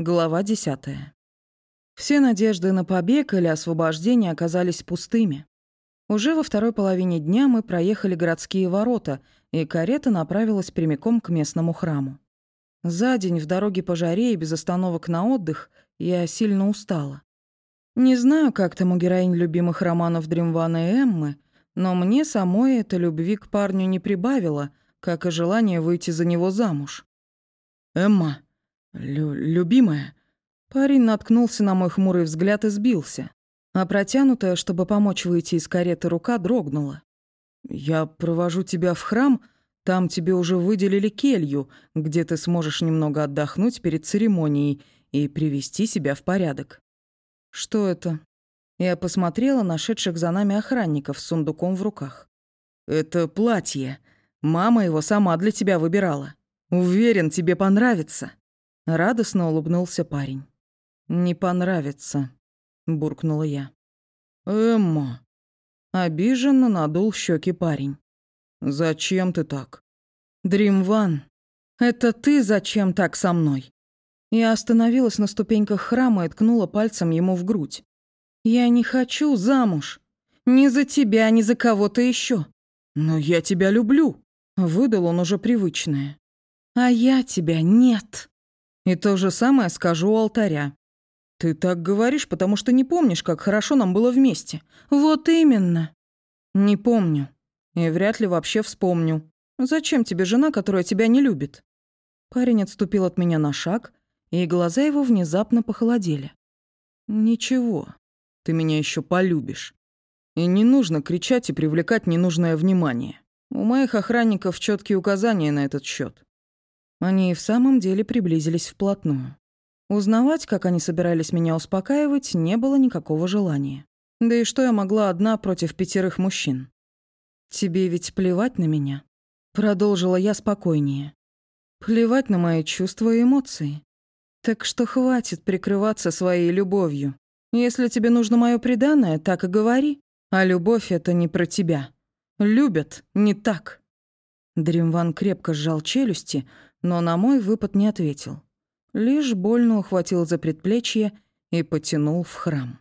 Глава 10. Все надежды на побег или освобождение оказались пустыми. Уже во второй половине дня мы проехали городские ворота, и карета направилась прямиком к местному храму. За день в дороге по жаре и без остановок на отдых я сильно устала. Не знаю, как там у героинь любимых романов Дримвана и Эммы, но мне самой это любви к парню не прибавило, как и желание выйти за него замуж. «Эмма», Лю «Любимая». Парень наткнулся на мой хмурый взгляд и сбился, а протянутая, чтобы помочь выйти из кареты, рука дрогнула. «Я провожу тебя в храм, там тебе уже выделили келью, где ты сможешь немного отдохнуть перед церемонией и привести себя в порядок». «Что это?» Я посмотрела на шедших за нами охранников с сундуком в руках. «Это платье. Мама его сама для тебя выбирала. Уверен, тебе понравится». Радостно улыбнулся парень. «Не понравится», — буркнула я. «Эмма!» Обиженно надул щеки парень. «Зачем ты так?» «Дримван, это ты зачем так со мной?» Я остановилась на ступеньках храма и ткнула пальцем ему в грудь. «Я не хочу замуж. Ни за тебя, ни за кого-то еще. Но я тебя люблю», — выдал он уже привычное. «А я тебя нет». И то же самое скажу у алтаря. Ты так говоришь, потому что не помнишь, как хорошо нам было вместе. Вот именно. Не помню. И вряд ли вообще вспомню. Зачем тебе жена, которая тебя не любит? Парень отступил от меня на шаг, и глаза его внезапно похолодели. Ничего, ты меня еще полюбишь. И не нужно кричать и привлекать ненужное внимание. У моих охранников четкие указания на этот счет. Они и в самом деле приблизились вплотную. Узнавать, как они собирались меня успокаивать, не было никакого желания. Да и что я могла одна против пятерых мужчин? «Тебе ведь плевать на меня?» Продолжила я спокойнее. «Плевать на мои чувства и эмоции. Так что хватит прикрываться своей любовью. Если тебе нужно мое преданное, так и говори. А любовь — это не про тебя. Любят не так». Дримван крепко сжал челюсти, но на мой выпад не ответил. Лишь больно ухватил за предплечье и потянул в храм.